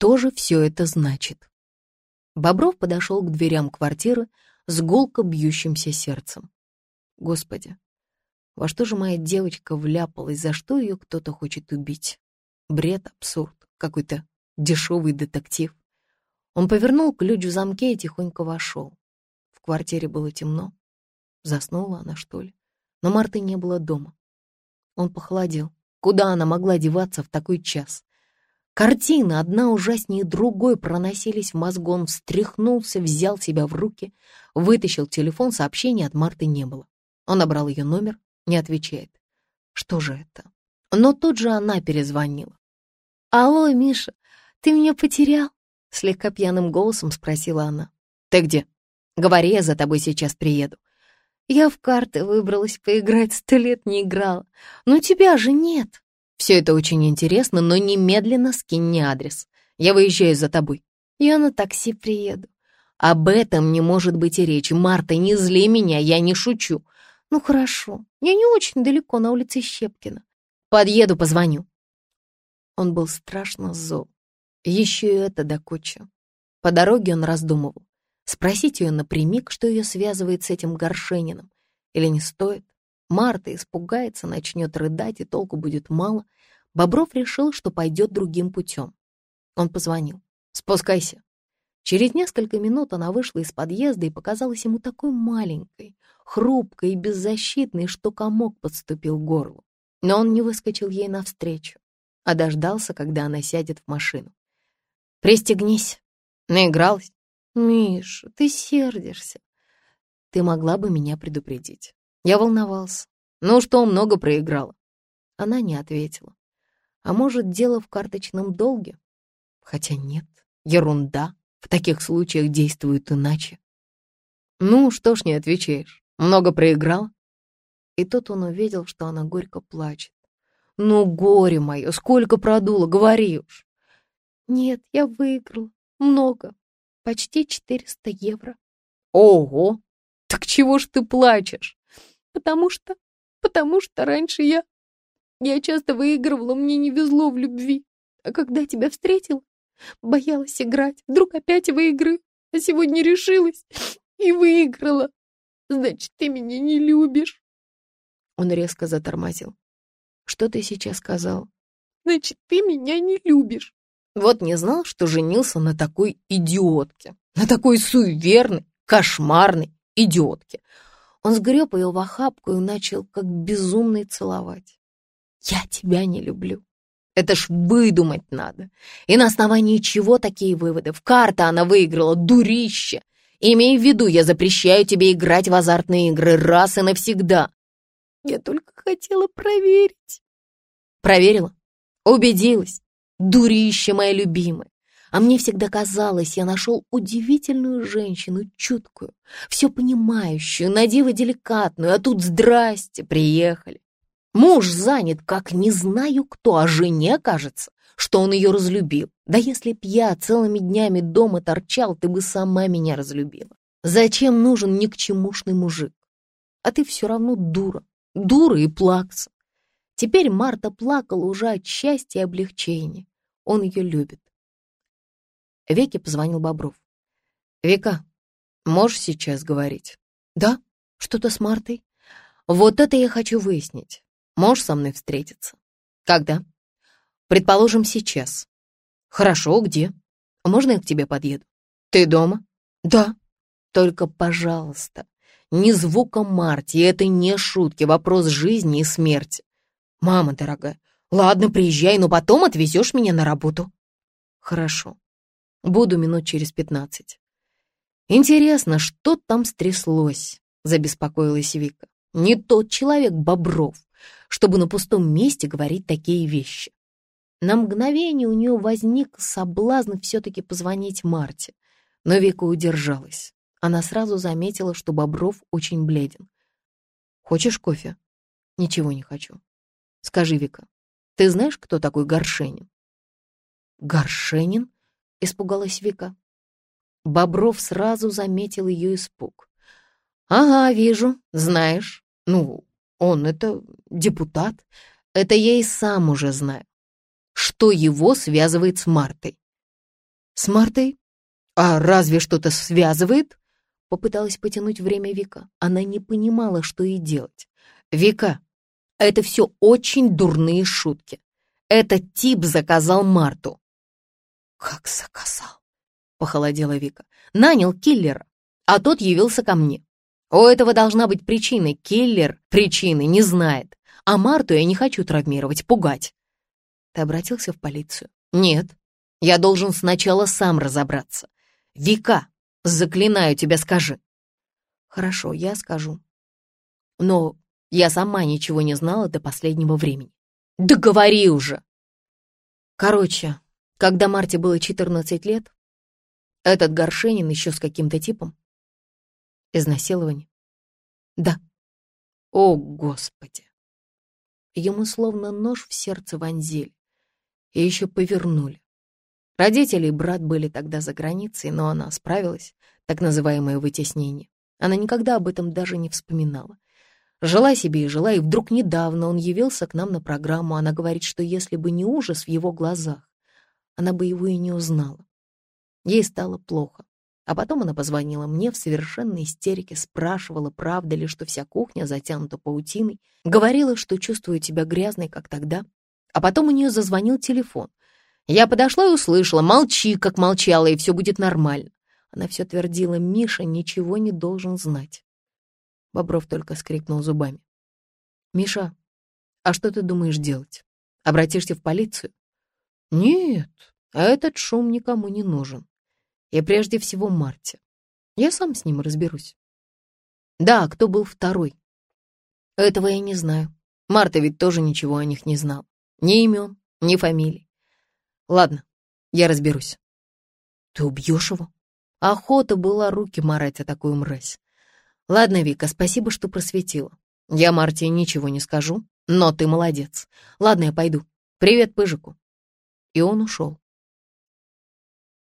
Что же все это значит? Бобров подошел к дверям квартиры с гулко бьющимся сердцем. Господи, во что же моя девочка вляпалась, за что ее кто-то хочет убить? Бред, абсурд, какой-то дешевый детектив. Он повернул ключ в замке и тихонько вошел. В квартире было темно. Заснула она, что ли? Но Марты не было дома. Он похолодел. Куда она могла деваться в такой час? Картины, одна ужаснее другой, проносились в мозгу. Он встряхнулся, взял себя в руки, вытащил телефон, сообщения от Марты не было. Он набрал ее номер, не отвечает. Что же это? Но тут же она перезвонила. «Алло, Миша, ты меня потерял?» Слегка пьяным голосом спросила она. «Ты где? Говори, я за тобой сейчас приеду». «Я в карты выбралась поиграть, сто лет не играла. Но тебя же нет». Все это очень интересно, но немедленно скинь мне адрес. Я выезжаю за тобой. Я на такси приеду. Об этом не может быть и речи. Марта, не зли меня, я не шучу. Ну хорошо, я не очень далеко, на улице Щепкина. Подъеду, позвоню. Он был страшно зол. Еще и это до кучи. По дороге он раздумывал. Спросить ее напрямик, что ее связывает с этим горшенином. Или не стоит? Марта испугается, начнет рыдать, и толку будет мало. Бобров решил, что пойдет другим путем. Он позвонил. «Спускайся». Через несколько минут она вышла из подъезда и показалась ему такой маленькой, хрупкой и беззащитной, что комок подступил к горлу. Но он не выскочил ей навстречу, а дождался, когда она сядет в машину. «Пристегнись». Наигралась. «Миша, ты сердишься. Ты могла бы меня предупредить. Я волновался. Ну что, много проиграла? Она не ответила. А может, дело в карточном долге? Хотя нет, ерунда. В таких случаях действуют иначе. Ну, что ж не отвечаешь? Много проиграл? И тут он увидел, что она горько плачет. Ну, горе мое, сколько продуло, говори уж. Нет, я выиграл. Много. Почти 400 евро. Ого! Так чего ж ты плачешь? потому что... потому что раньше я... Я часто выигрывала, мне не везло в любви. А когда тебя встретила, боялась играть. Вдруг опять выиграю. А сегодня решилась и выиграла. Значит, ты меня не любишь. Он резко затормозил. Что ты сейчас сказал? Значит, ты меня не любишь. Вот не знал, что женился на такой идиотке. На такой суеверной, кошмарной идиотке. Он сгреб ее в охапку и начал как безумный целовать. «Я тебя не люблю. Это ж выдумать надо. И на основании чего такие выводы? В карты она выиграла, дурище. Имей в виду, я запрещаю тебе играть в азартные игры раз и навсегда. Я только хотела проверить. Проверила? Убедилась. Дурище моя любимая. А мне всегда казалось, я нашел удивительную женщину, чуткую, все понимающую, на диво деликатную, а тут здрасте, приехали. Муж занят, как не знаю кто, а жене кажется, что он ее разлюбил. Да если б я целыми днями дома торчал, ты бы сама меня разлюбила. Зачем нужен никчемушный мужик? А ты все равно дура, дура и плакса. Теперь Марта плакала уже от счастья и облегчения. Он ее любит. Вике позвонил Бобров. «Вика, можешь сейчас говорить?» «Да? Что-то с Мартой?» «Вот это я хочу выяснить. Можешь со мной встретиться?» «Когда?» «Предположим, сейчас». «Хорошо, где?» «Можно я к тебе подъеду?» «Ты дома?» «Да». «Только, пожалуйста, ни звука Марти, это не шутки, вопрос жизни и смерти». «Мама дорогая, ладно, приезжай, но потом отвезешь меня на работу». «Хорошо. Буду минут через пятнадцать. Интересно, что там стряслось, забеспокоилась Вика. Не тот человек Бобров, чтобы на пустом месте говорить такие вещи. На мгновение у нее возник соблазн все-таки позвонить Марте, но Вика удержалась. Она сразу заметила, что Бобров очень бледен. «Хочешь кофе?» «Ничего не хочу». «Скажи, Вика, ты знаешь, кто такой Горшенин?» «Горшенин?» — испугалась Вика. Бобров сразу заметил ее испуг. «Ага, вижу, знаешь. Ну, он это депутат. Это я и сам уже знаю. Что его связывает с Мартой? С Мартой? А разве что-то связывает? Попыталась потянуть время Вика. Она не понимала, что ей делать. Вика, это все очень дурные шутки. Этот тип заказал Марту. Как заказал? Похолодела Вика. Нанял киллера, а тот явился ко мне. У этого должна быть причина. Киллер причины не знает. А Марту я не хочу травмировать, пугать. Ты обратился в полицию? Нет. Я должен сначала сам разобраться. Вика, заклинаю тебя, скажи. Хорошо, я скажу. Но я сама ничего не знала до последнего времени. Да говори уже! Короче, когда Марте было 14 лет, этот Горшенин еще с каким-то типом. Изнасилование? Да. О, Господи! Ему словно нож в сердце вонзили и еще повернули. Родители и брат были тогда за границей, но она справилась, так называемое вытеснение. Она никогда об этом даже не вспоминала. Жила себе и жила, и вдруг недавно он явился к нам на программу. Она говорит, что если бы не ужас в его глазах, она бы его и не узнала. Ей стало плохо. А потом она позвонила мне в совершенной истерике, спрашивала, правда ли, что вся кухня затянута паутиной, говорила, что чувствует себя грязной, как тогда. А потом у нее зазвонил телефон. Я подошла и услышала, молчи, как молчала, и все будет нормально. Она все твердила, Миша ничего не должен знать. Бобров только скрипнул зубами. «Миша, а что ты думаешь делать? Обратишься в полицию?» «Нет, а этот шум никому не нужен. И прежде всего Марте. Я сам с ним разберусь». «Да, кто был второй?» «Этого я не знаю. Марта ведь тоже ничего о них не знал. Ни имен, ни фамилий. Ладно, я разберусь». «Ты убьешь его?» Охота была руки марать о такую мразь. Ладно, Вика, спасибо, что просветила. Я Марте ничего не скажу, но ты молодец. Ладно, я пойду. Привет Пыжику. И он ушел.